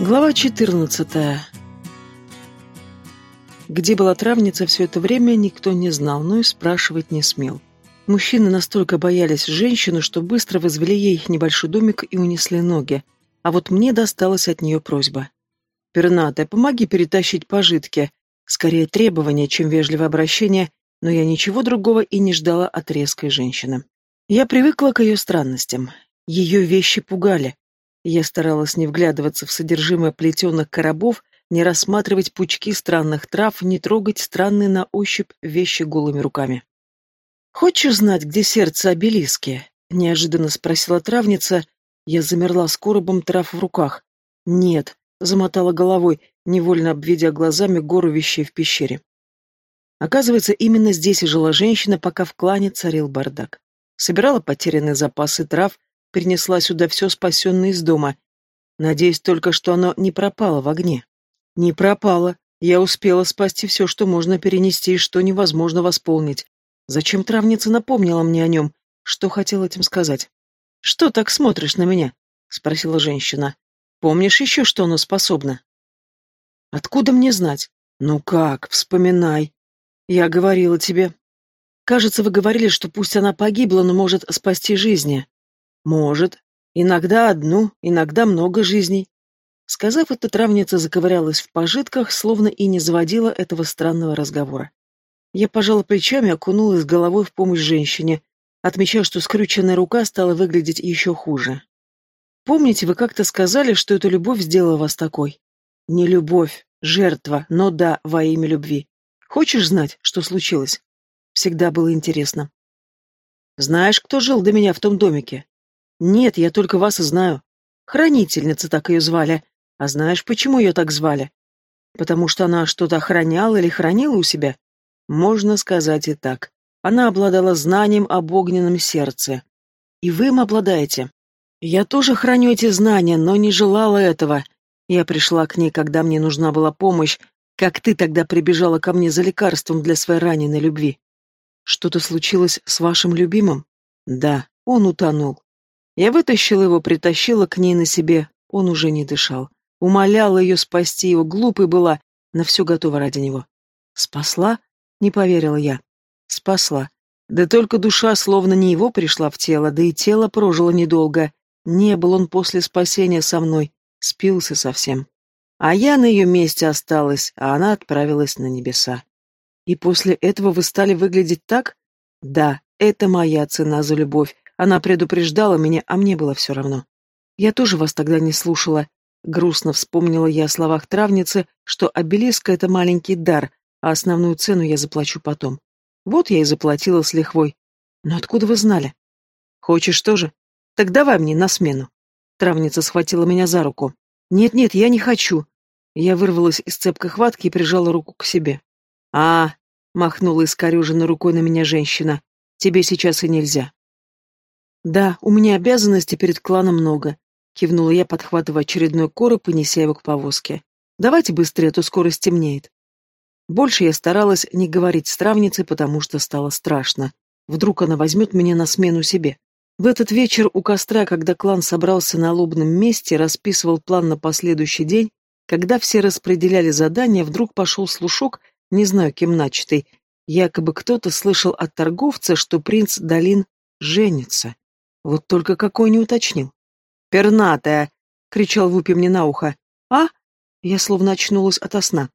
Глава 14. Где была травница все это время, никто не знал, но и спрашивать не смел. Мужчины настолько боялись женщину, что быстро возвели ей небольшой домик и унесли ноги. А вот мне досталась от нее просьба. «Пернатая, помоги перетащить пожитки». Скорее требование, чем вежливое обращение, но я ничего другого и не ждала от резкой женщины. Я привыкла к ее странностям. Ее вещи пугали. Я старалась не вглядываться в содержимое плетеных коробов, не рассматривать пучки странных трав, не трогать странные на ощупь вещи голыми руками. «Хочешь знать, где сердце обелиски?» — неожиданно спросила травница. Я замерла с коробом трав в руках. «Нет», — замотала головой, невольно обведя глазами гору вещей в пещере. Оказывается, именно здесь и жила женщина, пока в клане царил бардак. Собирала потерянные запасы трав, перенесла сюда все спасенное из дома. Надеюсь только, что оно не пропало в огне. Не пропало. Я успела спасти все, что можно перенести и что невозможно восполнить. Зачем травница напомнила мне о нем? Что хотел этим сказать? «Что так смотришь на меня?» — спросила женщина. «Помнишь еще, что оно способно?» «Откуда мне знать?» «Ну как, вспоминай. Я говорила тебе. Кажется, вы говорили, что пусть она погибла, но может спасти жизни. Может. Иногда одну, иногда много жизней. Сказав это, травница заковырялась в пожитках, словно и не заводила этого странного разговора. Я пожала плечами, окунулась головой в помощь женщине, отмечая, что скрюченная рука стала выглядеть еще хуже. «Помните, вы как-то сказали, что эта любовь сделала вас такой?» «Не любовь, жертва, но да, во имя любви. Хочешь знать, что случилось?» Всегда было интересно. «Знаешь, кто жил до меня в том домике?» «Нет, я только вас и знаю. Хранительница так ее звали. А знаешь, почему ее так звали? Потому что она что-то охраняла или хранила у себя? Можно сказать и так. Она обладала знанием об огненном сердце. И вы им обладаете. Я тоже храню эти знания, но не желала этого. Я пришла к ней, когда мне нужна была помощь, как ты тогда прибежала ко мне за лекарством для своей раненой любви. Что-то случилось с вашим любимым? Да, он утонул. Я вытащила его, притащила к ней на себе. Он уже не дышал. Умоляла ее спасти его, глупой была, на все готова ради него. Спасла? Не поверила я. Спасла. Да только душа словно не его пришла в тело, да и тело прожило недолго. Не был он после спасения со мной. Спился совсем. А я на ее месте осталась, а она отправилась на небеса. И после этого вы стали выглядеть так? Да, это моя цена за любовь, она предупреждала меня, а мне было все равно. Я тоже вас тогда не слушала. Грустно вспомнила я о словах травницы, что обелиск — это маленький дар, а основную цену я заплачу потом. Вот я и заплатила с лихвой. Но откуда вы знали? Хочешь тоже? Так давай мне на смену. Травница схватила меня за руку. Нет-нет, я не хочу. Я вырвалась из цепкой хватки и прижала руку к себе. А, махнула искореженной рукой на меня женщина. Тебе сейчас и нельзя. «Да, у меня обязанностей перед кланом много», — кивнула я, подхватывая очередной короб и неся его к повозке. «Давайте быстрее, а то скоро стемнеет». Больше я старалась не говорить с травницей, потому что стало страшно. Вдруг она возьмет меня на смену себе. В этот вечер у костра, когда клан собрался на лобном месте расписывал план на последующий день, когда все распределяли задания, вдруг пошел слушок, не знаю, кем начатый. Якобы кто-то слышал от торговца, что принц Долин женится. Вот только какой не уточнил. «Пернатая!» — кричал Вупи мне на ухо. «А?» — я словно очнулась ото сна.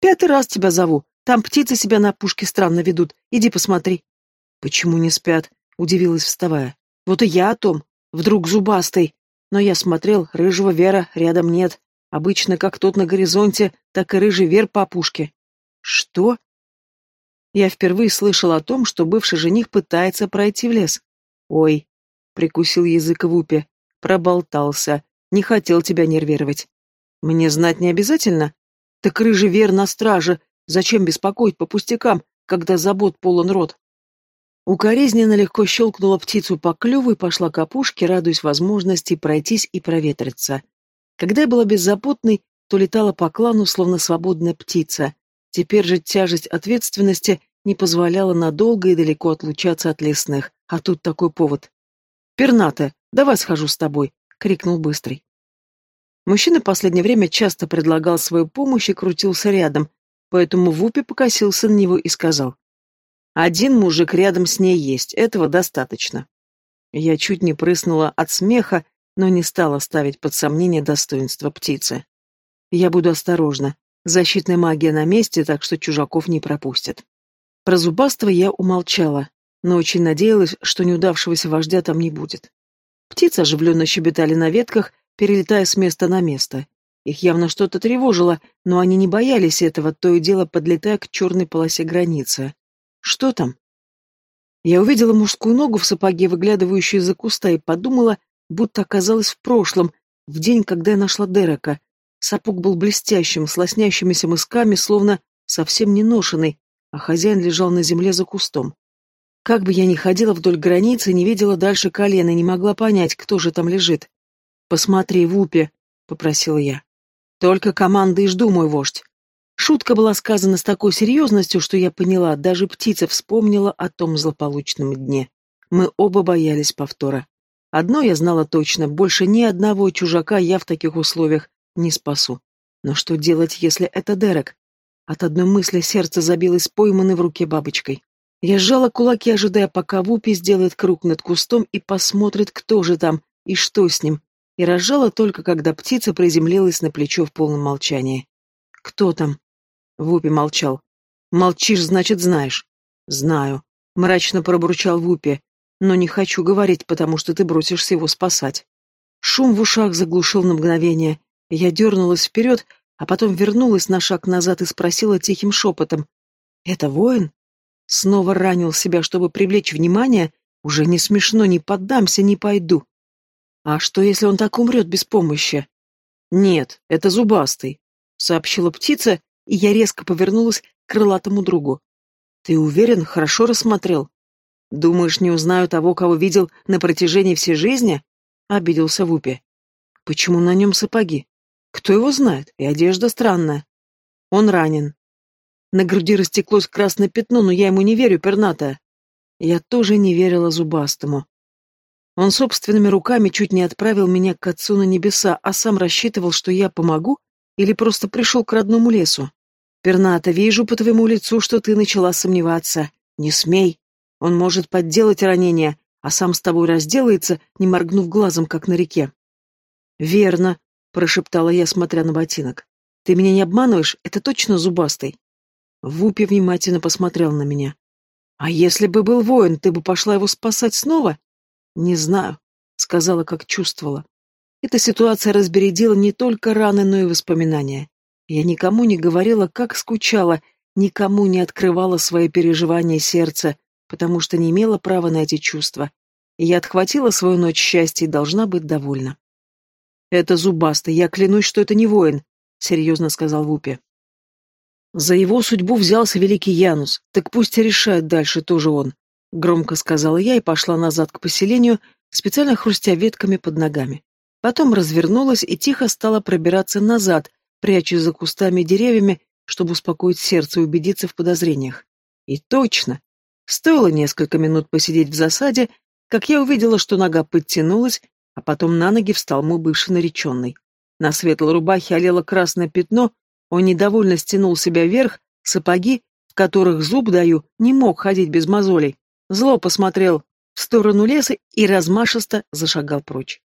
«Пятый раз тебя зову. Там птицы себя на пушке странно ведут. Иди посмотри». «Почему не спят?» — удивилась, вставая. «Вот и я о том. Вдруг зубастый. Но я смотрел, рыжего Вера рядом нет. Обычно как тот на горизонте, так и рыжий Вер по опушке». «Что?» Я впервые слышал о том, что бывший жених пытается пройти в лес. Ой, Прикусил язык Вупи. Проболтался. Не хотел тебя нервировать. Мне знать не обязательно? Так рыжий вер на страже. Зачем беспокоить по пустякам, когда забот полон рот? Укоризненно легко щелкнула птицу по клюву и пошла к опушке, радуясь возможности пройтись и проветриться. Когда я была беззаботной, то летала по клану, словно свободная птица. Теперь же тяжесть ответственности не позволяла надолго и далеко отлучаться от лесных, а тут такой повод. «Перната, давай схожу с тобой!» — крикнул Быстрый. Мужчина последнее время часто предлагал свою помощь и крутился рядом, поэтому Вупи покосился на него и сказал. «Один мужик рядом с ней есть, этого достаточно». Я чуть не прыснула от смеха, но не стала ставить под сомнение достоинство птицы. Я буду осторожна. Защитная магия на месте, так что чужаков не пропустят. Про зубастого я умолчала, но очень надеялась, что неудавшегося вождя там не будет. Птицы оживленно щебетали на ветках, перелетая с места на место. Их явно что-то тревожило, но они не боялись этого, то и дело подлетая к черной полосе границы. Что там? Я увидела мужскую ногу в сапоге, выглядывающую из-за куста, и подумала, будто оказалась в прошлом, в день, когда я нашла Дерека. Сапог был блестящим, с лоснящимися мысками, словно совсем не ношенный, а хозяин лежал на земле за кустом. Как бы я ни ходила вдоль границы, не видела дальше колена, не могла понять, кто же там лежит. «Посмотри, Вупи», — попросила я. «Только команды и жду, мой вождь». Шутка была сказана с такой серьезностью, что я поняла, даже птица вспомнила о том злополучном дне. Мы оба боялись повтора. Одно я знала точно, больше ни одного чужака я в таких условиях не спасу. Но что делать, если это Дерек? От одной мысли сердце забилось пойманной в руке бабочкой. Я сжала кулаки, ожидая, пока Вупи сделает круг над кустом и посмотрит, кто же там и что с ним, и разжала только, когда птица приземлилась на плечо в полном молчании. «Кто там?» Вупи молчал. «Молчишь, значит, знаешь». «Знаю», — мрачно пробурчал Вупи, «но не хочу говорить, потому что ты бросишься его спасать». Шум в ушах заглушил на мгновение. Я дернулась вперед, а потом вернулась на шаг назад и спросила тихим шепотом. «Это воин?» Снова ранил себя, чтобы привлечь внимание. Уже не смешно, не поддамся, не пойду. А что, если он так умрет без помощи? Нет, это зубастый, сообщила птица, и я резко повернулась к крылатому другу. Ты уверен, хорошо рассмотрел? Думаешь, не узнаю того, кого видел на протяжении всей жизни? Обиделся Вупи. Почему на нем сапоги? Кто его знает? И одежда странная. Он ранен. На груди растеклось красное пятно, но я ему не верю, перната. Я тоже не верила зубастому. Он собственными руками чуть не отправил меня к отцу на небеса, а сам рассчитывал, что я помогу, или просто пришел к родному лесу. Перната, вижу по твоему лицу, что ты начала сомневаться. Не смей. Он может подделать ранение, а сам с тобой разделается, не моргнув глазом, как на реке. Верно, прошептала я, смотря на ботинок. Ты меня не обманываешь? Это точно зубастый. Вупи внимательно посмотрел на меня. А если бы был воин, ты бы пошла его спасать снова? Не знаю, сказала, как чувствовала. Эта ситуация разбередила не только раны, но и воспоминания. Я никому не говорила, как скучала, никому не открывала свои переживания сердца, потому что не имела права на эти чувства. Я отхватила свою ночь счастья и должна быть довольна. «Это зубастый, я клянусь, что это не воин», — серьезно сказал Вупи. «За его судьбу взялся великий Янус, так пусть решает дальше тоже он», — громко сказала я и пошла назад к поселению, специально хрустя ветками под ногами. Потом развернулась и тихо стала пробираться назад, прячась за кустами и деревьями, чтобы успокоить сердце и убедиться в подозрениях. И точно! Стоило несколько минут посидеть в засаде, как я увидела, что нога подтянулась, а потом на ноги встал мой бывший нареченный. На светлой рубахе олело красное пятно, он недовольно стянул себя вверх, сапоги, в которых зуб даю, не мог ходить без мозолей. Зло посмотрел в сторону леса и размашисто зашагал прочь.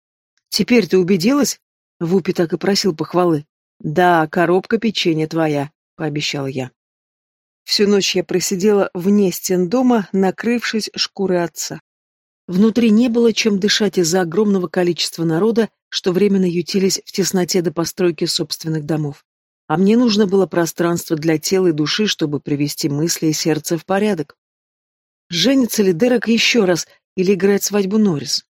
«Теперь ты убедилась?» Вупи так и просил похвалы. «Да, коробка печенья твоя», — пообещал я. Всю ночь я просидела вне стен дома, накрывшись шкурой отца. Внутри не было чем дышать из-за огромного количества народа, что временно ютились в тесноте до постройки собственных домов. А мне нужно было пространство для тела и души, чтобы привести мысли и сердце в порядок. Женится ли Дерек еще раз или играет свадьбу Норрис?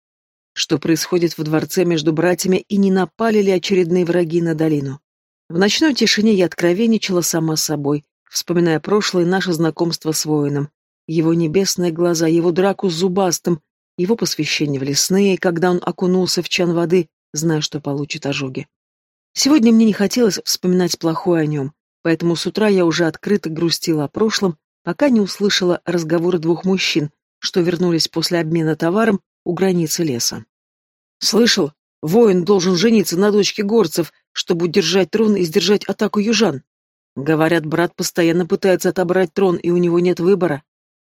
Что происходит в дворце между братьями и не напали ли очередные враги на долину? В ночной тишине я откровенничала сама собой, вспоминая прошлое наше знакомство с воином, его небесные глаза, его драку с зубастым, его посвящение в лесные, когда он окунулся в чан воды, зная, что получит ожоги. Сегодня мне не хотелось вспоминать плохое о нем, поэтому с утра я уже открыто грустила о прошлом, пока не услышала разговоры двух мужчин, что вернулись после обмена товаром у границы леса. «Слышал? Воин должен жениться на дочке горцев, чтобы удержать трон и сдержать атаку южан? Говорят, брат постоянно пытается отобрать трон, и у него нет выбора.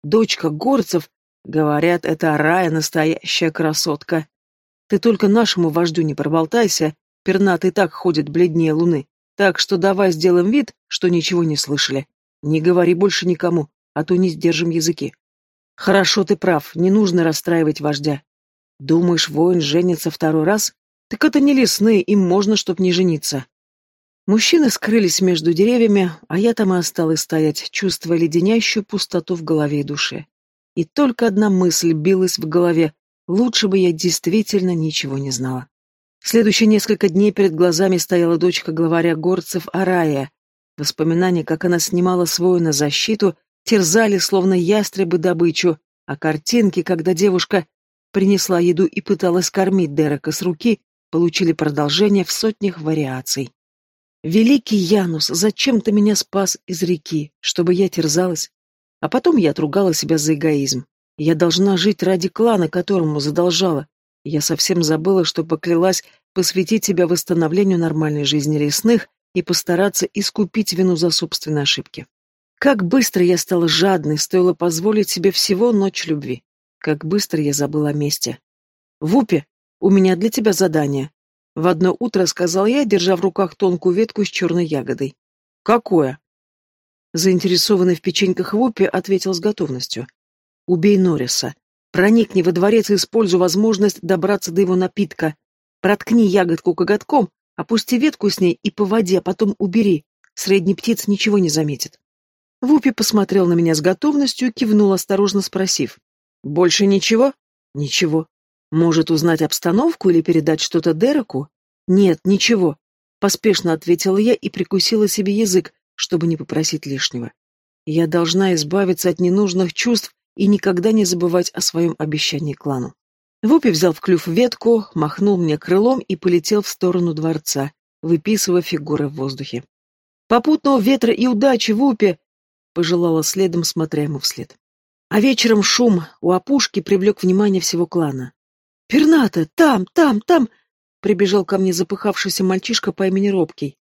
Дочка горцев, говорят, это Рая настоящая красотка. Ты только нашему вождю не проболтайся, пернатый так ходит бледнее луны. Так что давай сделаем вид, что ничего не слышали. Не говори больше никому, а то не сдержим языки. Хорошо, ты прав, не нужно расстраивать вождя. Думаешь, воин женится второй раз? Так это не лесные, им можно, чтоб не жениться. Мужчины скрылись между деревьями, а я там и осталась стоять, чувствуя леденящую пустоту в голове и душе. И только одна мысль билась в голове — лучше бы я действительно ничего не знала. Следующие несколько дней перед глазами стояла дочка главаря горцев Арая. Воспоминания, как она снимала свою на защиту, терзали, словно ястребы добычу, а картинки, когда девушка принесла еду и пыталась кормить Дерека с руки, получили продолжение в сотнях вариаций. Великий Янус, зачем ты меня спас из реки, чтобы я терзалась? А потом я отругала себя за эгоизм. Я должна жить ради клана, которому задолжала. Я совсем забыла, что поклялась посвятить себя восстановлению нормальной жизни лесных и постараться искупить вину за собственные ошибки. Как быстро я стала жадной, стоило позволить себе всего ночь любви. Как быстро я забыла о месте. «Вупи, у меня для тебя задание», в одно утро сказал я, держа в руках тонкую ветку с черной ягодой. «Какое?» Заинтересованный в печеньках Вупи ответил с готовностью. «Убей Норриса. Проникни во дворец и используй возможность добраться до его напитка. Проткни ягодку коготком, опусти ветку с ней и по воде, а потом убери. Средний птиц ничего не заметит». Вупи посмотрел на меня с готовностью и кивнул, осторожно спросив. «Больше ничего?» «Ничего. Может, узнать обстановку или передать что-то Дереку? Нет, ничего. Поспешно ответила я и прикусила себе язык, чтобы не попросить лишнего. Я должна избавиться от ненужных чувств и никогда не забывать о своем обещании клану. Вупи взял в клюв ветку, махнул мне крылом и полетел в сторону дворца, выписывая фигуры в воздухе. «Попутного ветра и удачи, Вупи!» — пожелала следом, смотря ему вслед. А вечером шум у опушки привлек внимание всего клана. «Перната! Там, там, там!» — прибежал ко мне запыхавшийся мальчишка по имени Робкий.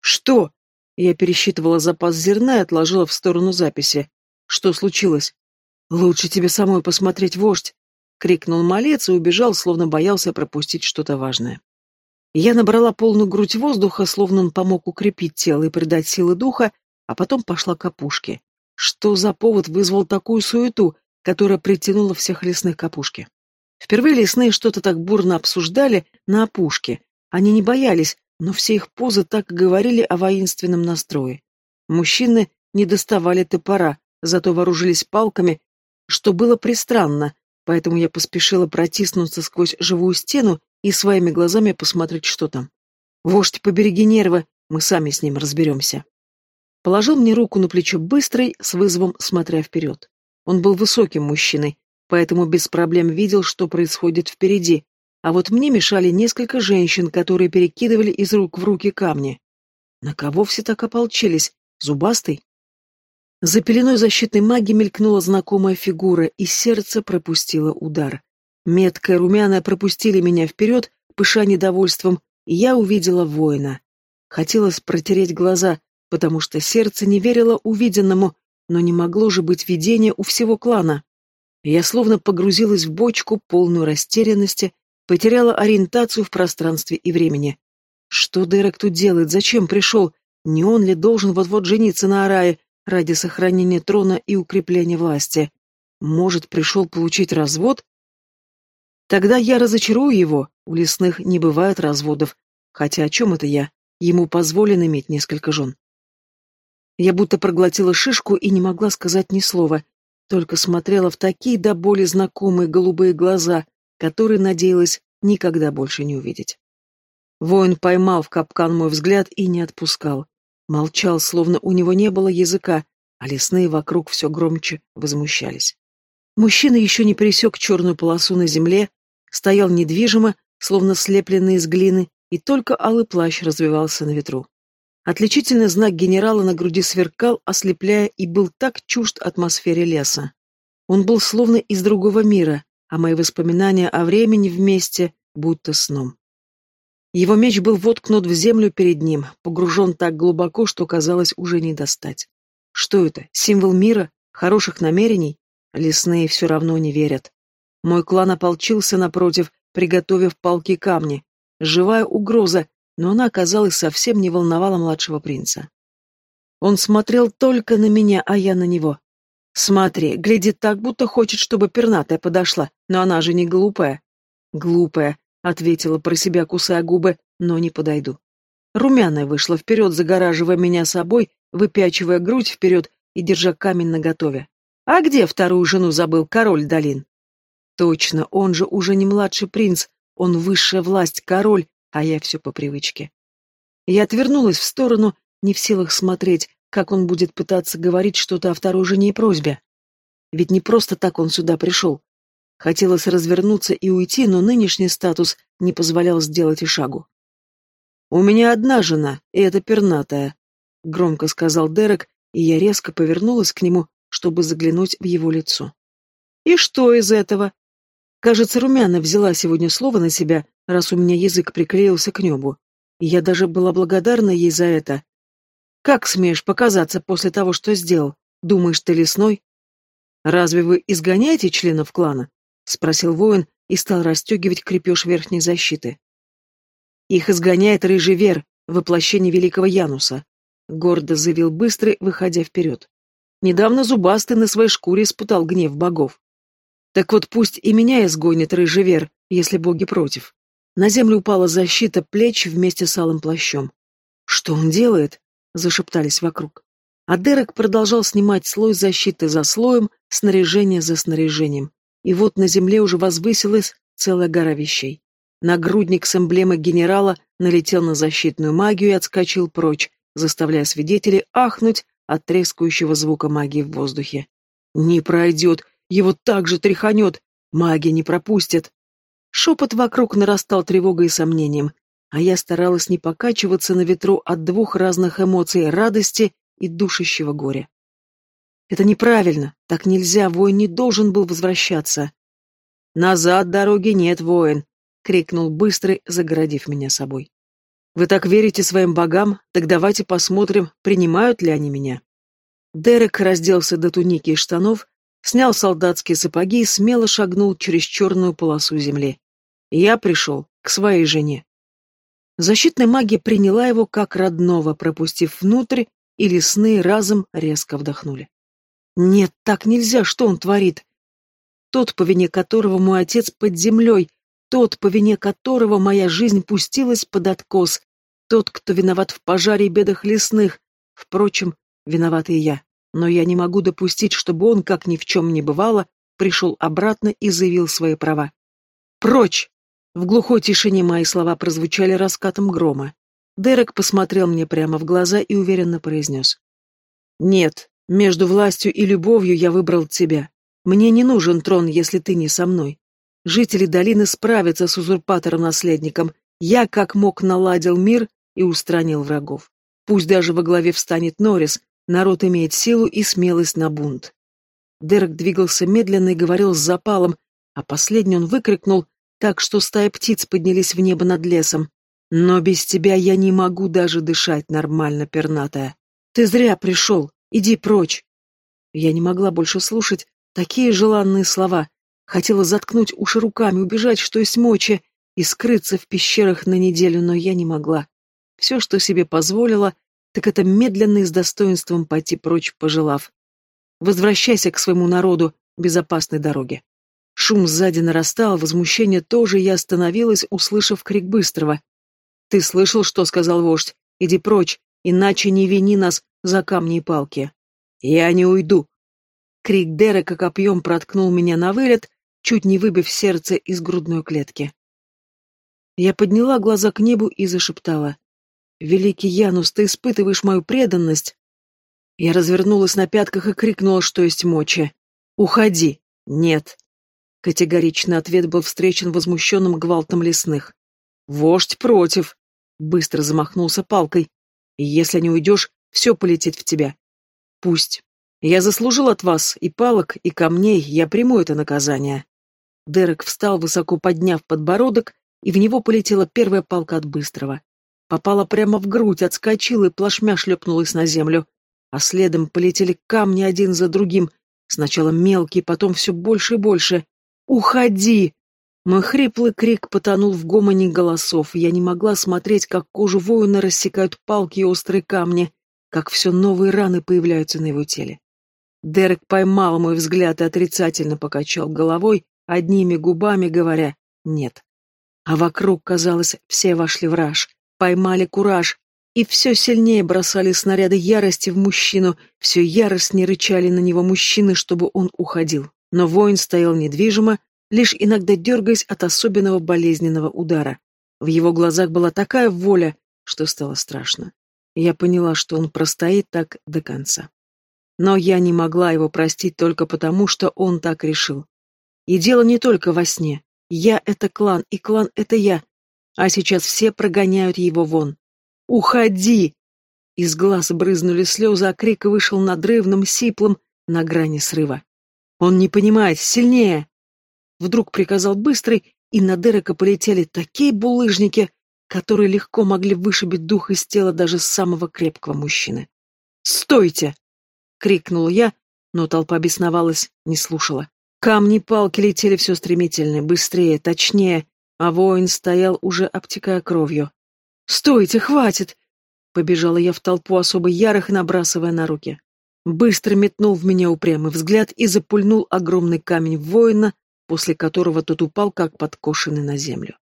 «Что?» — я пересчитывала запас зерна и отложила в сторону записи. «Что случилось?» «Лучше тебе самой посмотреть, вождь!» — крикнул малец и убежал, словно боялся пропустить что-то важное. Я набрала полную грудь воздуха, словно он помог укрепить тело и придать силы духа, а потом пошла к опушке. Что за повод вызвал такую суету, которая притянула всех лесных к опушке? Впервые лесные что-то так бурно обсуждали на опушке. Они не боялись, но все их позы так говорили о воинственном настрое. Мужчины не доставали топора, зато вооружились палками, что было пристранно, поэтому я поспешила протиснуться сквозь живую стену и своими глазами посмотреть, что там. «Вождь, побереги нервы, мы сами с ним разберемся». Положил мне руку на плечо быстрый, с вызовом смотря вперед. Он был высоким мужчиной, поэтому без проблем видел, что происходит впереди, а вот мне мешали несколько женщин, которые перекидывали из рук в руки камни. На кого все так ополчились? Зубастый? За пеленой защитной магии мелькнула знакомая фигура, и сердце пропустило удар. Меткая румяная пропустили меня вперед, пыша недовольством, и я увидела воина. Хотелось протереть глаза, потому что сердце не верило увиденному, но не могло же быть видения у всего клана. Я словно погрузилась в бочку, полную растерянности, потеряла ориентацию в пространстве и времени. Что Дерек тут делает? Зачем пришел? Не он ли должен вот-вот жениться на Арае ради сохранения трона и укрепления власти? Может, пришел получить развод? Тогда я разочарую его. У лесных не бывает разводов. Хотя о чем это я? Ему позволено иметь несколько жен. Я будто проглотила шишку и не могла сказать ни слова, только смотрела в такие до боли знакомые голубые глаза, которые надеялась никогда больше не увидеть. Воин поймал в капкан мой взгляд и не отпускал. Молчал, словно у него не было языка, а лесные вокруг все громче возмущались. Мужчина еще не пересек черную полосу на земле, стоял недвижимо, словно слепленный из глины, и только алый плащ развивался на ветру. Отличительный знак генерала на груди сверкал, ослепляя, и был так чужд атмосфере леса. Он был словно из другого мира, а мои воспоминания о времени вместе будто сном. Его меч был воткнут в землю перед ним, погружен так глубоко, что казалось уже не достать. Что это? Символ мира? Хороших намерений? Лесные все равно не верят. Мой клан ополчился напротив, приготовив палки камни. Живая угроза, но она, оказалось, совсем не волновала младшего принца. Он смотрел только на меня, а я на него. Смотри, глядит так, будто хочет, чтобы пернатая подошла, но она же не глупая. Глупая, ответила про себя, кусая губы, но не подойду. Румяная вышла вперед, загораживая меня собой, выпячивая грудь вперед и держа камень наготове. А где вторую жену забыл король долин? Точно, он же уже не младший принц, он высшая власть, король, а я все по привычке. Я отвернулась в сторону, не в силах смотреть, как он будет пытаться говорить что-то о второй жене и просьбе. Ведь не просто так он сюда пришел. Хотелось развернуться и уйти, но нынешний статус не позволял сделать и шагу. «У меня одна жена, и это пернатая», — громко сказал Дерек, и я резко повернулась к нему, чтобы заглянуть в его лицо. «И что из этого?» Кажется, Румяна взяла сегодня слово на себя, раз у меня язык приклеился к небу. Я даже была благодарна ей за это, как смеешь показаться после того, что сделал? Думаешь, ты лесной? Разве вы изгоняете членов клана? Спросил воин и стал расстегивать крепеж верхней защиты. Их изгоняет рыжий вер, воплощение великого Януса. Гордо заявил Быстрый, выходя вперед. Недавно Зубастый на своей шкуре испытал гнев богов. Так вот пусть и меня изгонит рыжий вер, если боги против. На землю упала защита плеч вместе с алым плащом. Что он делает? зашептались вокруг. А Дерек продолжал снимать слой защиты за слоем, снаряжение за снаряжением. И вот на земле уже возвысилась целая гора вещей. Нагрудник с эмблемой генерала налетел на защитную магию и отскочил прочь, заставляя свидетелей ахнуть от трескающего звука магии в воздухе. «Не пройдет! Его так же тряханет! Магия не пропустит!» Шепот вокруг нарастал тревогой и сомнением а я старалась не покачиваться на ветру от двух разных эмоций радости и душащего горя. Это неправильно, так нельзя, воин не должен был возвращаться. «Назад дороги нет, воин!» — крикнул быстрый, загородив меня собой. «Вы так верите своим богам? Так давайте посмотрим, принимают ли они меня». Дерек разделся до туники и штанов, снял солдатские сапоги и смело шагнул через черную полосу земли. Я пришел к своей жене. Защитная магия приняла его как родного, пропустив внутрь, и лесные разом резко вдохнули. Нет, так нельзя, что он творит? Тот, по вине которого мой отец под землей, тот, по вине которого моя жизнь пустилась под откос, тот, кто виноват в пожаре и бедах лесных. Впрочем, виноват и я. Но я не могу допустить, чтобы он, как ни в чем не бывало, пришел обратно и заявил свои права. «Прочь!» В глухой тишине мои слова прозвучали раскатом грома. Дерек посмотрел мне прямо в глаза и уверенно произнес. «Нет, между властью и любовью я выбрал тебя. Мне не нужен трон, если ты не со мной. Жители долины справятся с узурпатором-наследником. Я, как мог, наладил мир и устранил врагов. Пусть даже во главе встанет Норрис, народ имеет силу и смелость на бунт». Дерек двигался медленно и говорил с запалом, а последний он выкрикнул, так что стая птиц поднялись в небо над лесом. Но без тебя я не могу даже дышать нормально, пернатая. Ты зря пришел, иди прочь. Я не могла больше слушать такие желанные слова. Хотела заткнуть уши руками, убежать, что есть мочи, и скрыться в пещерах на неделю, но я не могла. Все, что себе позволила, так это медленно и с достоинством пойти прочь, пожелав. Возвращайся к своему народу безопасной дороге. Шум сзади нарастал, возмущение тоже, я остановилась, услышав крик Быстрого. «Ты слышал, что сказал вождь? Иди прочь, иначе не вини нас за камни и палки». «Я не уйду!» Крик Дерека копьем проткнул меня на вылет, чуть не выбив сердце из грудной клетки. Я подняла глаза к небу и зашептала. «Великий Янус, ты испытываешь мою преданность!» Я развернулась на пятках и крикнула, что есть мочи. «Уходи!» «Нет!» Категоричный ответ был встречен возмущенным гвалтом лесных. «Вождь против!» Быстро замахнулся палкой. «Если не уйдешь, все полетит в тебя. Пусть. Я заслужил от вас и палок, и камней, я приму это наказание». Дерек встал, высоко подняв подбородок, и в него полетела первая палка от Быстрого. Попала прямо в грудь, отскочила и плашмя шлепнулась на землю. А следом полетели камни один за другим, сначала мелкие, потом все больше и больше. «Уходи!» Мой хриплый крик потонул в гомоне голосов, я не могла смотреть, как кожу воина рассекают палки и острые камни, как все новые раны появляются на его теле. Дерек поймал мой взгляд и отрицательно покачал головой, одними губами говоря «нет». А вокруг, казалось, все вошли в раж, поймали кураж, и все сильнее бросали снаряды ярости в мужчину, все яростнее рычали на него мужчины, чтобы он уходил. Но воин стоял недвижимо, лишь иногда дергаясь от особенного болезненного удара. В его глазах была такая воля, что стало страшно. Я поняла, что он простоит так до конца. Но я не могла его простить только потому, что он так решил. И дело не только во сне. Я — это клан, и клан — это я. А сейчас все прогоняют его вон. «Уходи!» Из глаз брызнули слезы, а крик вышел надрывным, сиплым, на грани срыва. «Он не понимает! Сильнее!» Вдруг приказал быстрый, и на Дерека полетели такие булыжники, которые легко могли вышибить дух из тела даже самого крепкого мужчины. «Стойте!» — крикнул я, но толпа бесновалась, не слушала. Камни палки летели все стремительнее, быстрее, точнее, а воин стоял, уже обтекая кровью. «Стойте, хватит!» Побежала я в толпу особо ярых, набрасывая на руки. Быстро метнул в меня упрямый взгляд и запульнул огромный камень воина, после которого тот упал, как подкошенный на землю.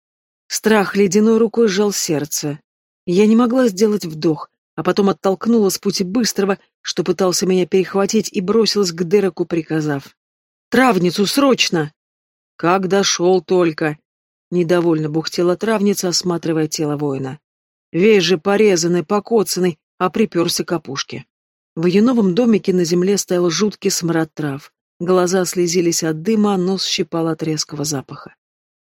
Страх ледяной рукой сжал сердце. Я не могла сделать вдох, а потом оттолкнула с пути быстрого, что пытался меня перехватить, и бросилась к Дереку, приказав. «Травницу, срочно!» «Как дошел только!» Недовольно бухтела травница, осматривая тело воина. Весь же порезанный, покоцанный, а приперся к опушке. В ее новом домике на земле стоял жуткий смрад трав. Глаза слезились от дыма, а нос щипал от резкого запаха.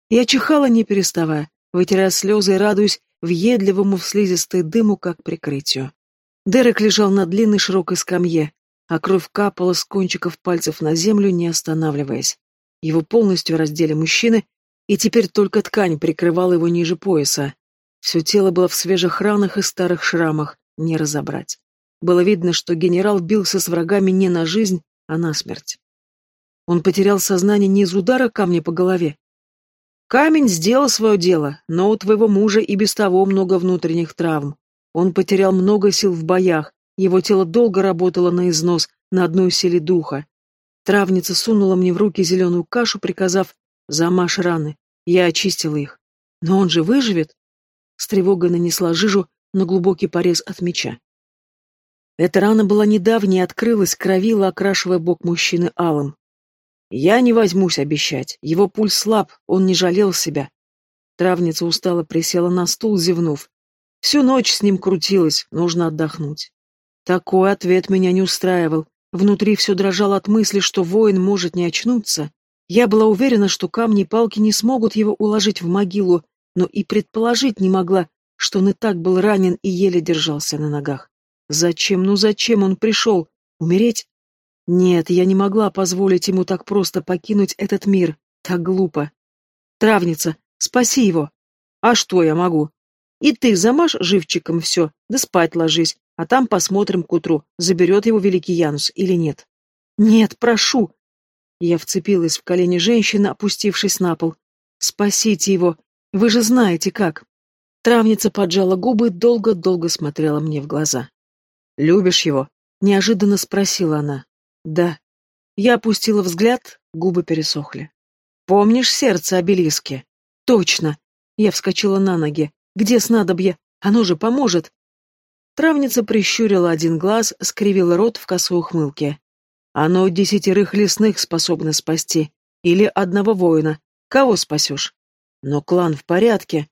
Я чихала, не переставая, вытирая слезы и радуясь въедливому в слизистой дыму, как прикрытию. Дерек лежал на длинной широкой скамье, а кровь капала с кончиков пальцев на землю, не останавливаясь. Его полностью раздели мужчины, и теперь только ткань прикрывала его ниже пояса. Все тело было в свежих ранах и старых шрамах, не разобрать. Было видно, что генерал бился с врагами не на жизнь, а на смерть. Он потерял сознание не из удара камня по голове. Камень сделал свое дело, но у твоего мужа и без того много внутренних травм. Он потерял много сил в боях, его тело долго работало на износ, на одной силе духа. Травница сунула мне в руки зеленую кашу, приказав «замажь раны». Я очистила их. Но он же выживет? С тревогой нанесла жижу на глубокий порез от меча. Эта рана была недавней и открылась, кровила, окрашивая бок мужчины алым. Я не возьмусь обещать. Его пульс слаб, он не жалел себя. Травница устало присела на стул, зевнув. Всю ночь с ним крутилась, нужно отдохнуть. Такой ответ меня не устраивал. Внутри все дрожало от мысли, что воин может не очнуться. Я была уверена, что камни и палки не смогут его уложить в могилу, но и предположить не могла, что он и так был ранен и еле держался на ногах. Зачем, ну зачем он пришел? Умереть? Нет, я не могла позволить ему так просто покинуть этот мир. Так глупо. Травница, спаси его. А что я могу? И ты замажь живчиком все, да спать ложись, а там посмотрим к утру, заберет его великий Янус или нет. Нет, прошу. Я вцепилась в колени женщины, опустившись на пол. Спасите его. Вы же знаете как. Травница поджала губы и долго-долго смотрела мне в глаза. «Любишь его?» — неожиданно спросила она. Да. Я опустила взгляд, губы пересохли. Помнишь сердце обелиски? Точно. Я вскочила на ноги. Где снадобье? Оно же поможет. Травница прищурила один глаз, скривила рот в косой ухмылке. Оно десятерых лесных способно спасти. Или одного воина. Кого спасешь? Но клан в порядке.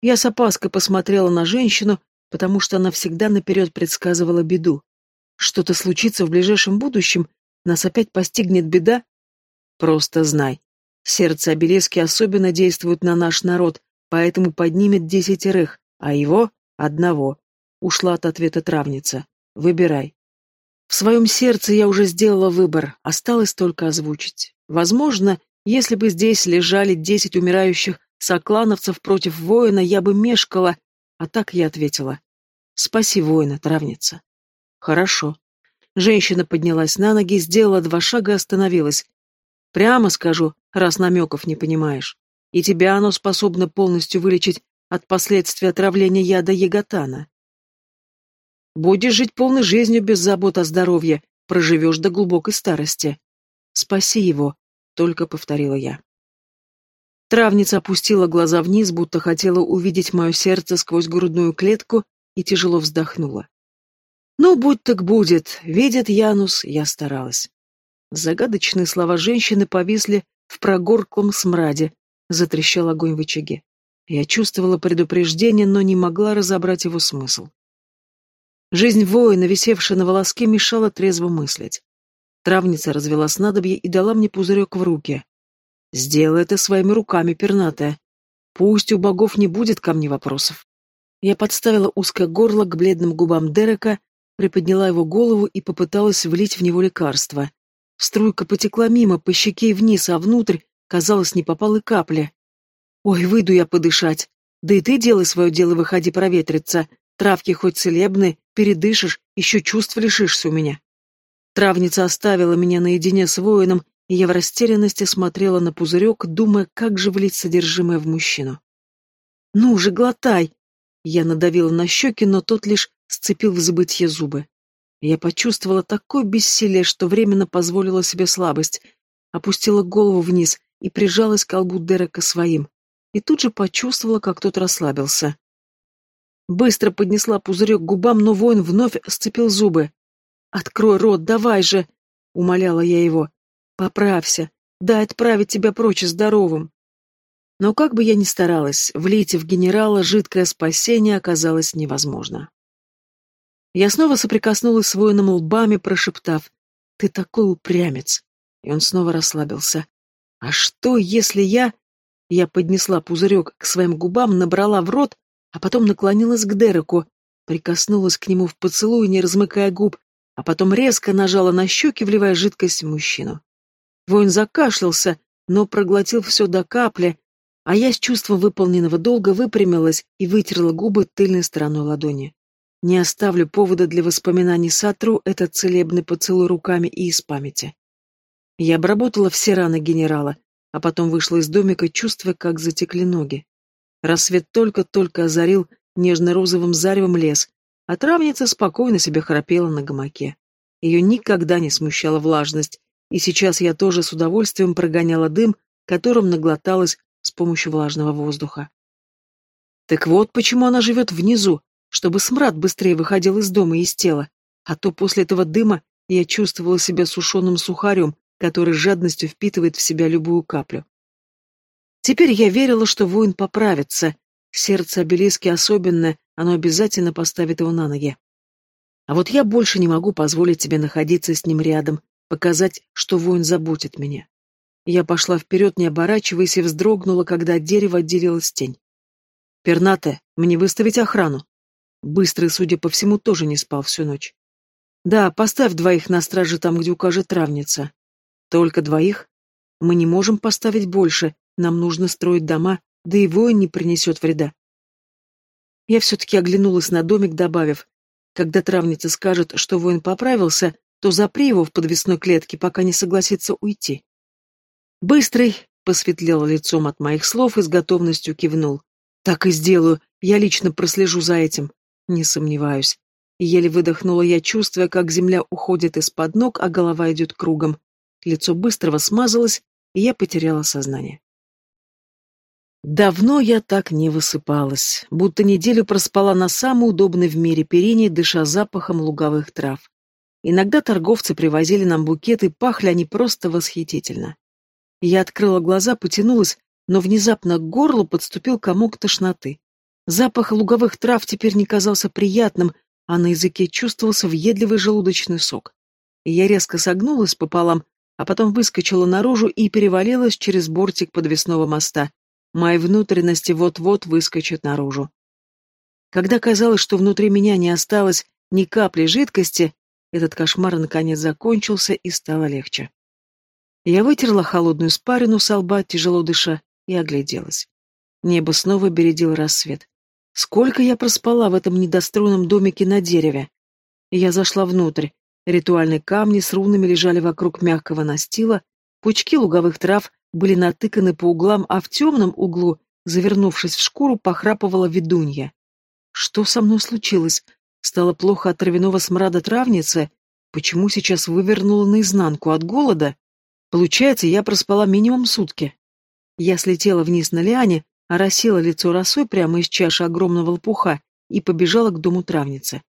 Я с опаской посмотрела на женщину, потому что она всегда наперед предсказывала беду. Что-то случится в ближайшем будущем, нас опять постигнет беда? Просто знай. Сердце обелески особенно действует на наш народ, поэтому поднимет десятерых, а его — одного. Ушла от ответа травница. Выбирай. В своем сердце я уже сделала выбор, осталось только озвучить. Возможно, если бы здесь лежали десять умирающих, соклановцев против воина, я бы мешкала, а так я ответила. Спаси воина, травница. Хорошо. Женщина поднялась на ноги, сделала два шага и остановилась. Прямо скажу, раз намеков не понимаешь. И тебя оно способно полностью вылечить от последствий отравления яда яготана. Будешь жить полной жизнью без забот о здоровье, проживешь до глубокой старости. Спаси его, только повторила я. Травница опустила глаза вниз, будто хотела увидеть мое сердце сквозь грудную клетку и тяжело вздохнула. «Ну, будь так будет, видит Янус, я старалась». Загадочные слова женщины повисли в прогорклом смраде, затрещал огонь в очаге. Я чувствовала предупреждение, но не могла разобрать его смысл. Жизнь воина, висевшая на волоске, мешала трезво мыслить. Травница развела снадобье и дала мне пузырек в руки. «Сделай это своими руками, пернатая. Пусть у богов не будет ко мне вопросов». Я подставила узкое горло к бледным губам Дерека, приподняла его голову и попыталась влить в него лекарство. Струйка потекла мимо, по щеке и вниз, а внутрь, казалось, не попала капля. «Ой, выйду я подышать. Да и ты делай свое дело, выходи проветриться. Травки хоть целебные, передышишь, еще чувств лишишься у меня». Травница оставила меня наедине с воином, и я в растерянности смотрела на пузырек, думая, как же влить содержимое в мужчину. «Ну же, глотай!» Я надавила на щеки, но тот лишь сцепил в забытье зубы. Я почувствовала такое бессилие, что временно позволила себе слабость, опустила голову вниз и прижалась к колбу Дерека своим, и тут же почувствовала, как тот расслабился. Быстро поднесла пузырек к губам, но воин вновь сцепил зубы. «Открой рот, давай же!» — умоляла я его. «Поправься, дай отправить тебя прочь здоровым!» Но как бы я ни старалась, влить в генерала жидкое спасение оказалось невозможно. Я снова соприкоснулась с воином лбами, прошептав «Ты такой упрямец!» И он снова расслабился. «А что, если я...» Я поднесла пузырек к своим губам, набрала в рот, а потом наклонилась к Дереку, прикоснулась к нему в поцелуй, не размыкая губ, а потом резко нажала на щеки, вливая жидкость в мужчину. Воин закашлялся, но проглотил все до капли, а я с чувством выполненного долга выпрямилась и вытерла губы тыльной стороной ладони. Не оставлю повода для воспоминаний, сотру этот целебный поцелуй руками и из памяти. Я обработала все раны генерала, а потом вышла из домика, чувствуя, как затекли ноги. Рассвет только-только озарил нежно-розовым заревом лес, а травница спокойно себе храпела на гамаке. Ее никогда не смущала влажность, и сейчас я тоже с удовольствием прогоняла дым, которым наглоталась с помощью влажного воздуха. Так вот, почему она живет внизу, чтобы смрад быстрее выходил из дома и из тела, а то после этого дыма я чувствовала себя сушеным сухарем, который жадностью впитывает в себя любую каплю. Теперь я верила, что воин поправится. Сердце обелиски особенное, оно обязательно поставит его на ноги. А вот я больше не могу позволить тебе находиться с ним рядом, показать, что воин заботит меня. Я пошла вперед, не оборачиваясь, и вздрогнула, когда от дерева отделилась тень. «Пернате, мне выставить охрану?» Быстрый, судя по всему, тоже не спал всю ночь. «Да, поставь двоих на страже там, где укажет травница». «Только двоих? Мы не можем поставить больше, нам нужно строить дома, да и воин не принесет вреда». Я все-таки оглянулась на домик, добавив, «Когда травница скажет, что воин поправился, то запри его в подвесной клетке, пока не согласится уйти». Быстрый посветлел лицом от моих слов и с готовностью кивнул. Так и сделаю, я лично прослежу за этим. Не сомневаюсь. Еле выдохнула я, чувствуя, как земля уходит из-под ног, а голова идет кругом. Лицо быстрого смазалось, и я потеряла сознание. Давно я так не высыпалась, будто неделю проспала на самой удобной в мире перине, дыша запахом луговых трав. Иногда торговцы привозили нам букеты, пахли они просто восхитительно. Я открыла глаза, потянулась, но внезапно к горлу подступил комок тошноты. Запах луговых трав теперь не казался приятным, а на языке чувствовался въедливый желудочный сок. Я резко согнулась пополам, а потом выскочила наружу и перевалилась через бортик подвесного моста. Мои внутренности вот-вот выскочат наружу. Когда казалось, что внутри меня не осталось ни капли жидкости, этот кошмар наконец закончился и стало легче. Я вытерла холодную спарину со лба, тяжело дыша, и огляделась. Небо снова бередил рассвет. Сколько я проспала в этом недостроенном домике на дереве. Я зашла внутрь. Ритуальные камни с рунами лежали вокруг мягкого настила, пучки луговых трав были натыканы по углам, а в темном углу, завернувшись в шкуру, похрапывала ведунья. Что со мной случилось? Стало плохо от травяного смрада травницы? Почему сейчас вывернула наизнанку от голода? Получается, я проспала минимум сутки. Я слетела вниз на лиане, оросила лицо росой прямо из чаши огромного лопуха и побежала к дому травницы.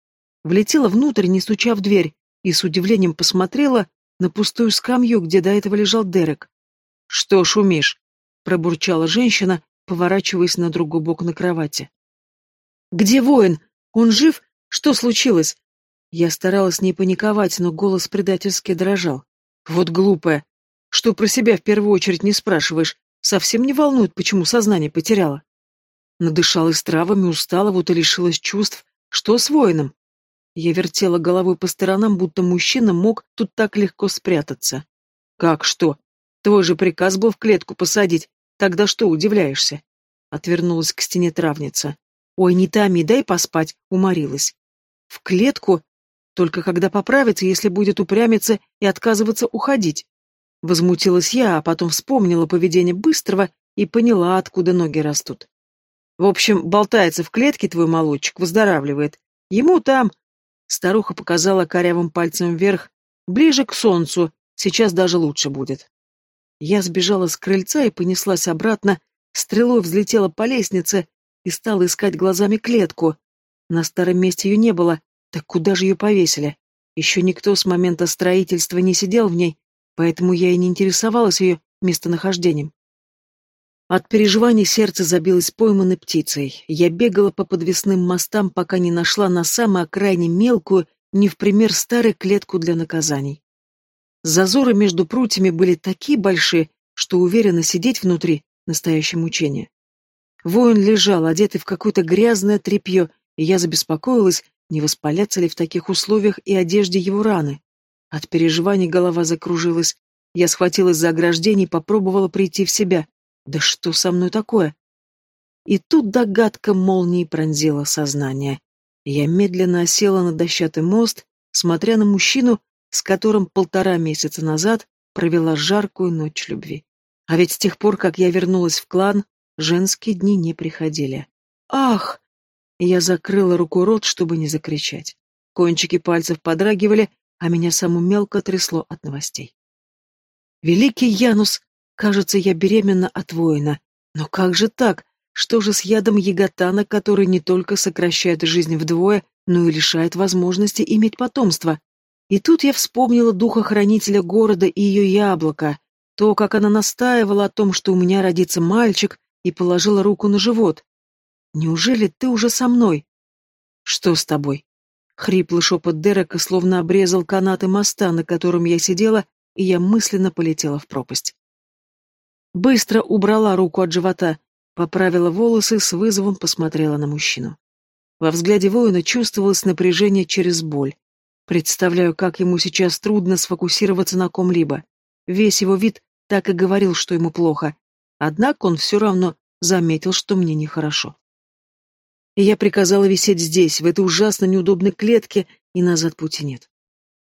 Влетела внутрь, не стуча в дверь, и с удивлением посмотрела на пустую скамью, где до этого лежал Дерек. «Что шумишь?» — пробурчала женщина, поворачиваясь на другой бок на кровати. «Где воин? Он жив? Что случилось?» Я старалась не паниковать, но голос предательски дрожал. «Вот глупая. Что про себя в первую очередь не спрашиваешь? Совсем не волнует, почему сознание потеряла. Надышалась травами, устала, вот и лишилась чувств. Что с воином? Я вертела головой по сторонам, будто мужчина мог тут так легко спрятаться. Как что? Твой же приказ был в клетку посадить. Тогда что удивляешься? Отвернулась к стене травница. Ой, не томи, дай поспать, уморилась. В клетку? Только когда поправится, если будет упрямиться и отказываться уходить. Возмутилась я, а потом вспомнила поведение Быстрого и поняла, откуда ноги растут. В общем, болтается в клетке твой молодчик, выздоравливает. Ему там... Старуха показала корявым пальцем вверх, ближе к солнцу, сейчас даже лучше будет. Я сбежала с крыльца и понеслась обратно, стрелой взлетела по лестнице и стала искать глазами клетку. На старом месте ее не было, так куда же ее повесили? Еще никто с момента строительства не сидел в ней, поэтому я и не интересовалась ее местонахождением. От переживаний сердце забилось пойманной птицей. Я бегала по подвесным мостам, пока не нашла на самой окраине мелкую, не в пример старую клетку для наказаний. Зазоры между прутьями были такие большие, что уверенно сидеть внутри — настоящее мучение. Воин лежал, одетый в какое-то грязное тряпье, и я забеспокоилась, не воспалятся ли в таких условиях и одежде его раны. От переживаний голова закружилась. Я схватилась за ограждение и попробовала прийти в себя. Да что со мной такое? И тут догадка молнии пронзила сознание. Я медленно осела на дощатый мост, смотря на мужчину, с которым полтора месяца назад провела жаркую ночь любви. А ведь с тех пор, как я вернулась в клан, женские дни не приходили. Ах! Я закрыла руку рот, чтобы не закричать. Кончики пальцев подрагивали, а меня саму мелко трясло от новостей. «Великий Янус! Кажется, я беременна от воина. Но как же так? Что же с ядом яготана, который не только сокращает жизнь вдвое, но и лишает возможности иметь потомство? И тут я вспомнила духа-хранителя города и ее яблоко, то, как она настаивала о том, что у меня родится мальчик, и положила руку на живот. «Неужели ты уже со мной?» «Что с тобой?» Хриплый шепот Дерека словно обрезал канаты моста, на котором я сидела, и я мысленно полетела в пропасть. Быстро убрала руку от живота, поправила волосы, с вызовом посмотрела на мужчину. Во взгляде воина чувствовалось напряжение через боль. Представляю, как ему сейчас трудно сфокусироваться на ком-либо. Весь его вид так и говорил, что ему плохо. Однако он все равно заметил, что мне нехорошо и я приказала висеть здесь, в этой ужасно неудобной клетке, и назад пути нет.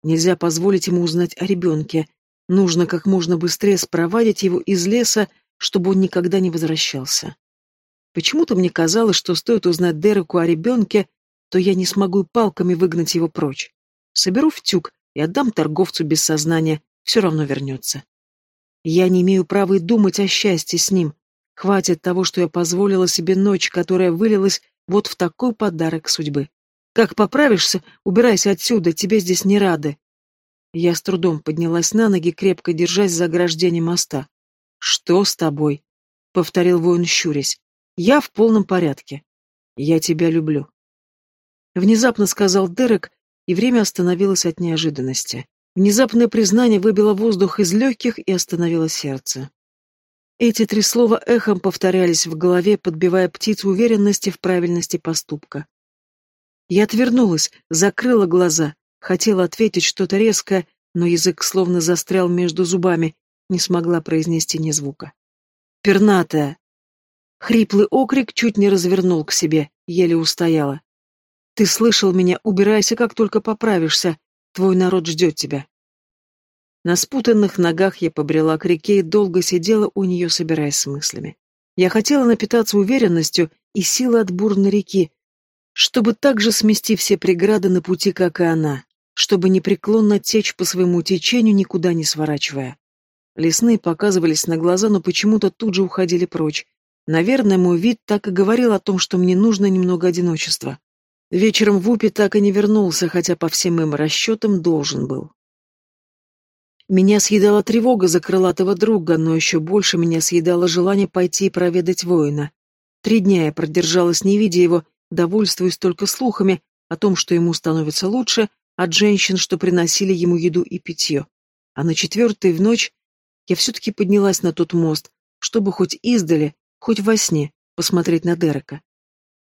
Нельзя позволить ему узнать о ребенке. Нужно как можно быстрее спровадить его из леса, чтобы он никогда не возвращался. Почему-то мне казалось, что стоит узнать Дереку о ребенке, то я не смогу палками выгнать его прочь. Соберу в тюк и отдам торговцу без сознания, все равно вернется. Я не имею права и думать о счастье с ним. Хватит того, что я позволила себе ночь, которая вылилась вот в такой подарок судьбы. Как поправишься, убирайся отсюда, тебе здесь не рады. Я с трудом поднялась на ноги, крепко держась за ограждение моста. «Что с тобой?» — повторил воин, щурясь. «Я в полном порядке. Я тебя люблю». Внезапно сказал Дерек, и время остановилось от неожиданности. Внезапное признание выбило воздух из легких и остановило сердце. Эти три слова эхом повторялись в голове, подбивая птицу уверенности в правильности поступка. Я отвернулась, закрыла глаза, хотела ответить что-то резкое, но язык словно застрял между зубами, не смогла произнести ни звука. «Пернатая!» Хриплый окрик чуть не развернул к себе, еле устояла. «Ты слышал меня, убирайся, как только поправишься. Твой народ ждет тебя». На спутанных ногах я побрела к реке и долго сидела у нее, собираясь с мыслями. Я хотела напитаться уверенностью и силой от бурной реки, чтобы также смести все преграды на пути, как и она, чтобы непреклонно течь по своему течению, никуда не сворачивая. Лесные показывались на глаза, но почему-то тут же уходили прочь. Наверное, мой вид так и говорил о том, что мне нужно немного одиночества. Вечером Вупи так и не вернулся, хотя по всем моим расчетам должен был. Меня съедала тревога за крылатого друга, но еще больше меня съедало желание пойти и проведать воина. Три дня я продержалась, не видя его, довольствуясь только слухами о том, что ему становится лучше, от женщин, что приносили ему еду и питье. А на четвертый в ночь я все-таки поднялась на тот мост, чтобы хоть издали, хоть во сне посмотреть на Дерека.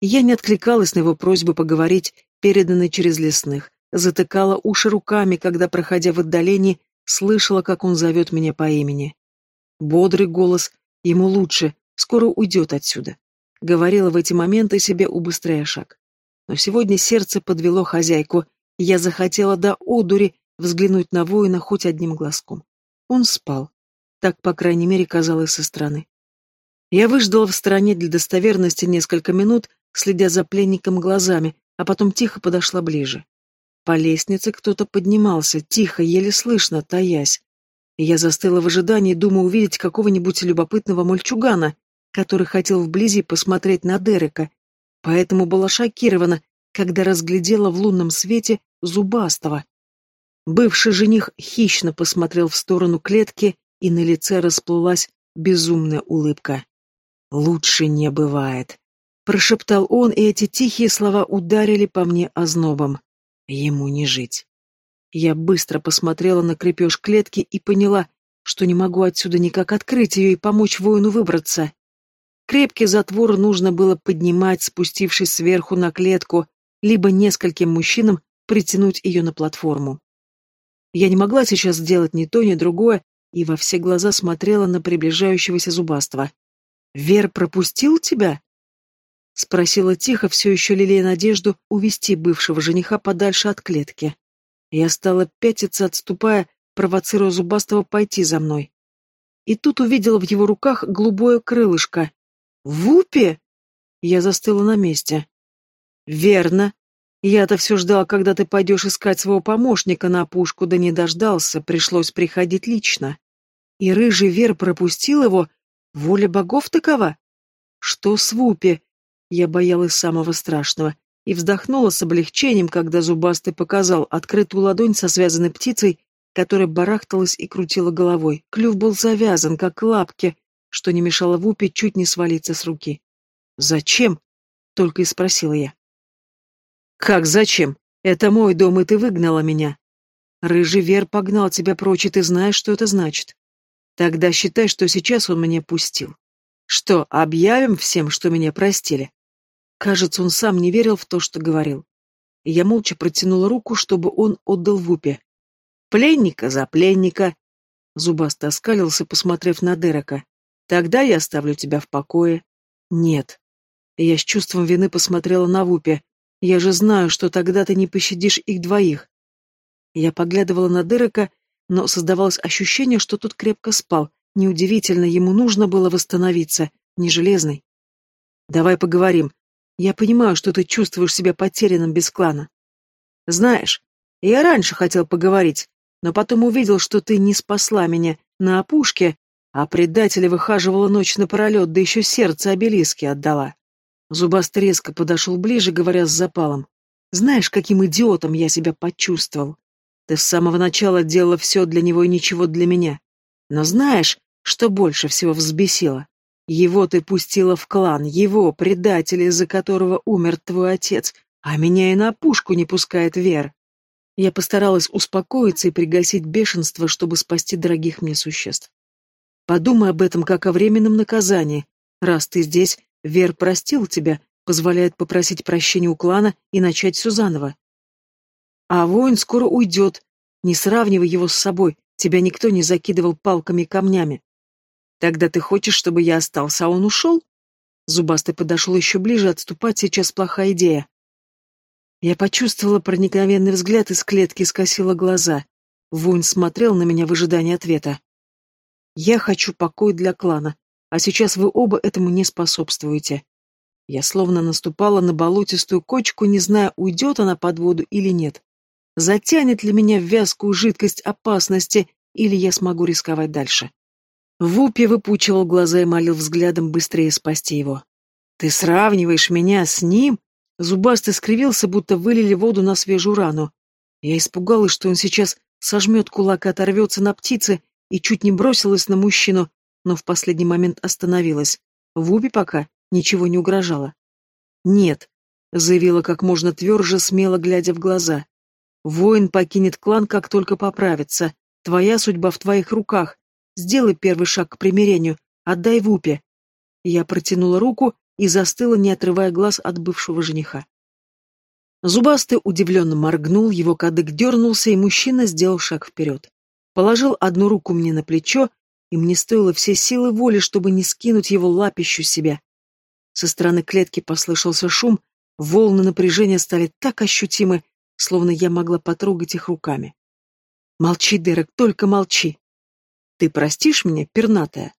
Я не откликалась на его просьбу поговорить, переданной через лесных, затыкала уши руками, когда, проходя в отдалении, слышала, как он зовет меня по имени. Бодрый голос, ему лучше, скоро уйдет отсюда. Говорила в эти моменты себе, убыстряя шаг. Но сегодня сердце подвело хозяйку, и я захотела до одури взглянуть на воина хоть одним глазком. Он спал. Так, по крайней мере, казалось со стороны. Я выждала в стороне для достоверности несколько минут, следя за пленником глазами, а потом тихо подошла ближе. По лестнице кто-то поднимался, тихо, еле слышно, таясь. Я застыла в ожидании, думая увидеть какого-нибудь любопытного мальчугана, который хотел вблизи посмотреть на Дерека, поэтому была шокирована, когда разглядела в лунном свете зубастого. Бывший жених хищно посмотрел в сторону клетки, и на лице расплылась безумная улыбка. «Лучше не бывает», — прошептал он, и эти тихие слова ударили по мне ознобом. Ему не жить. Я быстро посмотрела на крепеж клетки и поняла, что не могу отсюда никак открыть ее и помочь воину выбраться. Крепкий затвор нужно было поднимать, спустившись сверху на клетку, либо нескольким мужчинам притянуть ее на платформу. Я не могла сейчас сделать ни то, ни другое, и во все глаза смотрела на приближающегося зубастого. «Вер пропустил тебя?» Спросила тихо, все еще лелея надежду увести бывшего жениха подальше от клетки. Я стала пятиться, отступая, провоцируя зубастого пойти за мной. И тут увидела в его руках голубое крылышко. «Вупи!» Я застыла на месте. «Верно. Я-то все ждал, когда ты пойдешь искать своего помощника на опушку, да не дождался, пришлось приходить лично. И рыжий Вер пропустил его? Воля богов такова? Что с Вупи?» Я боялась самого страшного и вздохнула с облегчением, когда зубастый показал открытую ладонь со связанной птицей, которая барахталась и крутила головой. Клюв был завязан, как лапки, что не мешало Вупе чуть не свалиться с руки. «Зачем?» — только и спросила я. «Как зачем? Это мой дом, и ты выгнала меня. Рыжий Вер погнал тебя прочь, и ты знаешь, что это значит. Тогда считай, что сейчас он меня пустил. Что, объявим всем, что меня простили?» Кажется, он сам не верил в то, что говорил. я молча протянула руку, чтобы он отдал Вупе. «Пленника за пленника!» Зубастый оскалился, посмотрев на Дерека. Тогда я оставлю тебя в покое. Нет. Я с чувством вины посмотрела на Вупе. Я же знаю, что тогда ты не пощадишь их двоих. Я поглядывала на Дерека, но создавалось ощущение, что тот крепко спал. Неудивительно, ему нужно было восстановиться, не железный. Давай поговорим. Я понимаю, что ты чувствуешь себя потерянным без клана. Знаешь, я раньше хотел поговорить, но потом увидел, что ты не спасла меня на опушке, а предателя выхаживала ночь напролет, да еще сердце обелиски отдала. Зубастый резко подошел ближе, говоря с запалом. «Знаешь, каким идиотом я себя почувствовал? Ты с самого начала делала все для него и ничего для меня. Но знаешь, что больше всего взбесило? Его ты пустила в клан, его, предателя, из-за которого умер твой отец, а меня и на пушку не пускает Вер. Я постаралась успокоиться и пригасить бешенство, чтобы спасти дорогих мне существ. Подумай об этом как о временном наказании. Раз ты здесь, Вер простил тебя, позволяет попросить прощения у клана и начать все заново. А воин скоро уйдет. Не сравнивай его с собой, тебя никто не закидывал палками и камнями. Тогда ты хочешь, чтобы я остался, а он ушел? Зубастый подошел еще ближе, отступать сейчас плохая идея. Я почувствовала проникновенный взгляд из клетки и скосила глаза. Воин смотрел на меня в ожидании ответа. «Я хочу покой для клана, а сейчас вы оба этому не способствуете». Я словно наступала на болотистую кочку, не зная, уйдет она под воду или нет. Затянет ли меня в вязкую жидкость опасности, или я смогу рисковать дальше. Вупи выпучивал глаза и молил взглядом быстрее спасти его. «Ты сравниваешь меня с ним?» Зубастый скривился, будто вылили воду на свежую рану. Я испугалась, что он сейчас сожмет кулак и оторвется на птице, и чуть не бросилась на мужчину, но в последний момент остановилась. Вупи пока ничего не угрожало. «Нет», — заявила как можно тверже, смело глядя в глаза. «Воин покинет клан, как только поправится. Твоя судьба в твоих руках. Сделай первый шаг к примирению. Отдай Вупе. Я протянула руку и застыла, не отрывая глаз от бывшего жениха. Зубастый удивленно моргнул, его кадык дернулся, и мужчина сделал шаг вперед. Положил одну руку мне на плечо, и мне стоило все силы воли, чтобы не скинуть его лапищу себя. Со стороны клетки послышался шум, волны напряжения стали так ощутимы, словно я могла потрогать их руками. Молчи, Дерек, только молчи. Ты простишь меня, пернатая?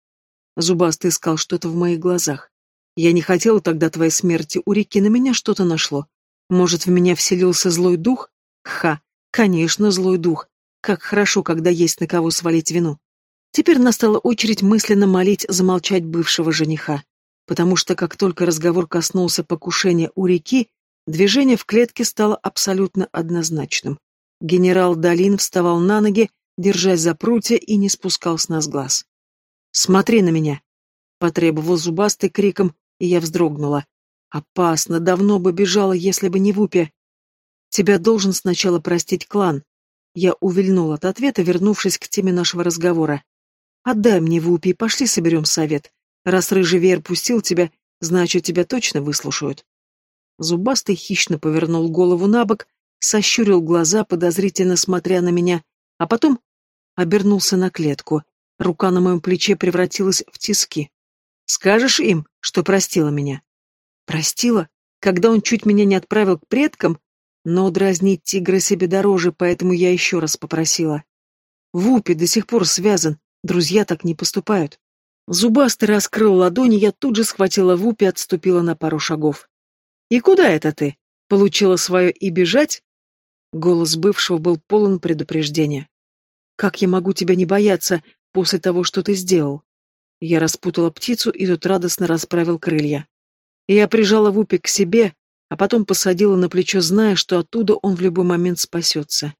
Зубастый искал что-то в моих глазах. Я не хотела тогда твоей смерти, у реки на меня что-то нашло. Может, в меня вселился злой дух? Ха, конечно, злой дух. Как хорошо, когда есть на кого свалить вину. Теперь настала очередь мысленно молить замолчать бывшего жениха. Потому что как только разговор коснулся покушения у реки, движение в клетке стало абсолютно однозначным. Генерал Долин вставал на ноги, держась за прутья, и не спускал с нас глаз. «Смотри на меня!» — потребовал зубастый криком, и я вздрогнула. «Опасно, давно бы бежала, если бы не Вупе. Тебя должен сначала простить клан». Я увильнула от ответа, вернувшись к теме нашего разговора. «Отдай мне Вупи и пошли соберем совет. Раз рыжий веер пустил тебя, значит, тебя точно выслушают». Зубастый хищно повернул голову на бок, сощурил глаза, подозрительно смотря на меня, а потом обернулся на клетку. Рука на моем плече превратилась в тиски. «Скажешь им, что простила меня?» «Простила? Когда он чуть меня не отправил к предкам? Но дразнить тигра себе дороже, поэтому я еще раз попросила. Вупи до сих пор связан, друзья так не поступают». Зубастый раскрыл ладони, я тут же схватила Вупи и отступила на пару шагов. «И куда это ты? Получила свое и бежать?» Голос бывшего был полон предупреждения. «Как я могу тебя не бояться после того, что ты сделал?» Я распутала птицу, и тот радостно расправил крылья. Я прижала Вупик к себе, а потом посадила на плечо, зная, что оттуда он в любой момент спасется.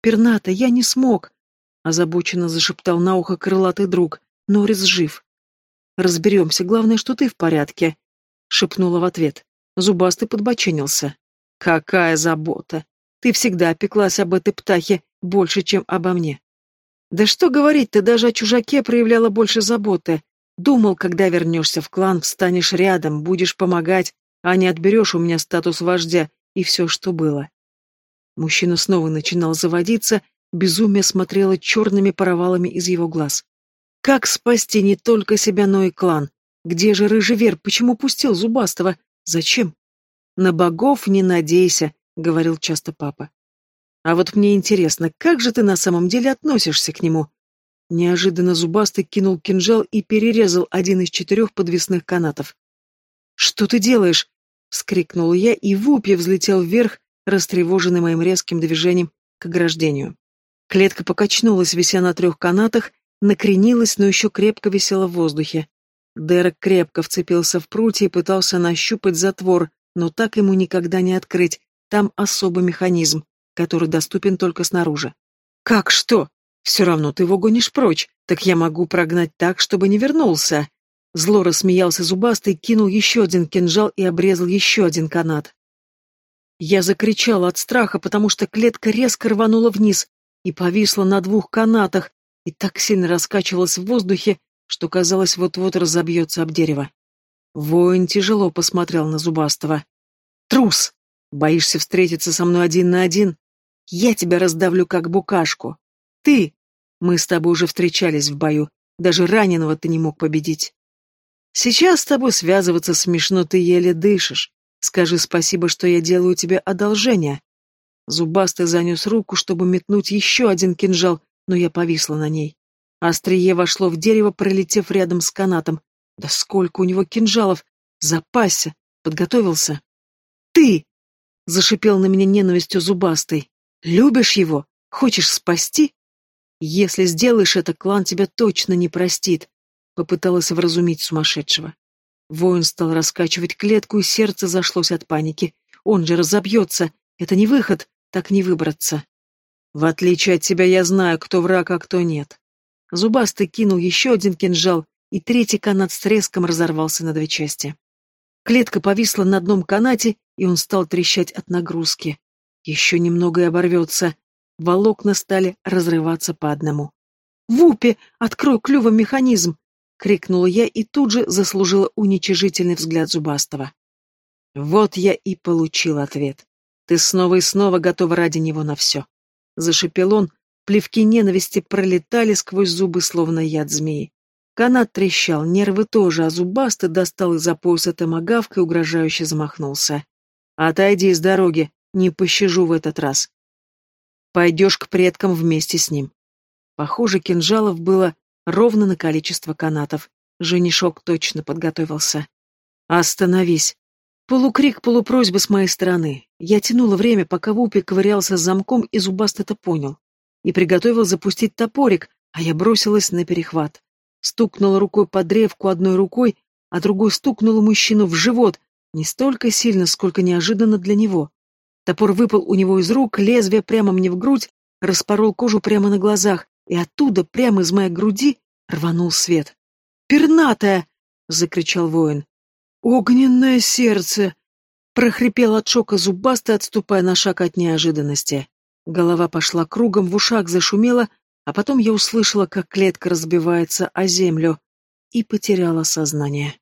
«Перната, я не смог!» — озабоченно зашептал на ухо крылатый друг. «Норрис жив!» «Разберемся, главное, что ты в порядке!» — шепнула в ответ. Зубастый подбоченился. «Какая забота! Ты всегда пеклась об этой птахе больше, чем обо мне. Да что говорить, ты даже о чужаке проявляла больше заботы. Думал, когда вернешься в клан, встанешь рядом, будешь помогать, а не отберешь у меня статус вождя и все, что было. Мужчина снова начинал заводиться, безумие смотрело черными провалами из его глаз. Как спасти не только себя, но и клан? Где же рыжий вер? Почему пустил Зубастого? Зачем? На богов не надейся, говорил часто папа. А вот мне интересно, как же ты на самом деле относишься к нему? Неожиданно зубастый кинул кинжал и перерезал один из четырех подвесных канатов. «Что ты делаешь?» — вскрикнул я, и Вупья взлетел вверх, растревоженный моим резким движением к ограждению. Клетка покачнулась, вися на трех канатах, накренилась, но еще крепко висела в воздухе. Дерек крепко вцепился в прутья и пытался нащупать затвор, но так ему никогда не открыть, там особый механизм, который доступен только снаружи. «Как что? Все равно ты его гонишь прочь, так я могу прогнать так, чтобы не вернулся». Зло рассмеялся зубастый, кинул еще один кинжал и обрезал еще один канат. Я закричала от страха, потому что клетка резко рванула вниз и повисла на двух канатах, и так сильно раскачивалась в воздухе, что казалось, вот-вот разобьется об дерево. Воин тяжело посмотрел на Зубастого. «Трус!» Боишься встретиться со мной один на один? Я тебя раздавлю как букашку. Ты! Мы с тобой уже встречались в бою. Даже раненого ты не мог победить. Сейчас с тобой связываться смешно, ты еле дышишь. Скажи спасибо, что я делаю тебе одолжение. Зубастый занес руку, чтобы метнуть еще один кинжал, но я повисла на ней. Острие вошло в дерево, пролетев рядом с канатом. Да сколько у него кинжалов! Запасся! Подготовился. «Ты!» — зашипел на меня ненавистью зубастый. «Любишь его? Хочешь спасти? Если сделаешь это, клан тебя точно не простит», — попыталась вразумить сумасшедшего. Воин стал раскачивать клетку, и сердце зашлось от паники. Он же разобьется. Это не выход, так не выбраться. В отличие от тебя я знаю, кто враг, а кто нет. Зубастый кинул еще один кинжал, и третий канат с треском разорвался на две части. Клетка повисла на одном канате, и он стал трещать от нагрузки. Еще немного и оборвется. Волокна стали разрываться по одному. «Вупи, открой клювом механизм!» — крикнула я и тут же заслужила уничижительный взгляд Зубастого. Вот я и получил ответ. Ты снова и снова готова ради него на все. Зашипел он, плевки ненависти пролетали сквозь зубы, словно яд змеи. Канат трещал, нервы тоже, а зубастый достал из-за пояса томагавка и угрожающе замахнулся. «Отойди с дороги, не пощажу в этот раз. Пойдешь к предкам вместе с ним». Похоже, кинжалов было ровно на количество канатов. Женишок точно подготовился. «Остановись!» Полукрик, полупросьба с моей стороны. Я тянула время, пока Вупи ковырялся с замком, и зубаст это понял. И приготовил запустить топорик, а я бросилась на перехват. Стукнула рукой по древку одной рукой, а другой стукнула мужчину в живот, не столько сильно, сколько неожиданно для него. Топор выпал у него из рук, лезвие прямо мне в грудь, распорол кожу прямо на глазах, и оттуда, прямо из моей груди, рванул свет. «Пернатая!» — закричал воин. «Огненное сердце!» — прохрипел от шока зубастый, отступая на шаг от неожиданности. Голова пошла кругом, в ушах зашумела, а потом я услышала, как клетка разбивается о землю, и потеряла сознание.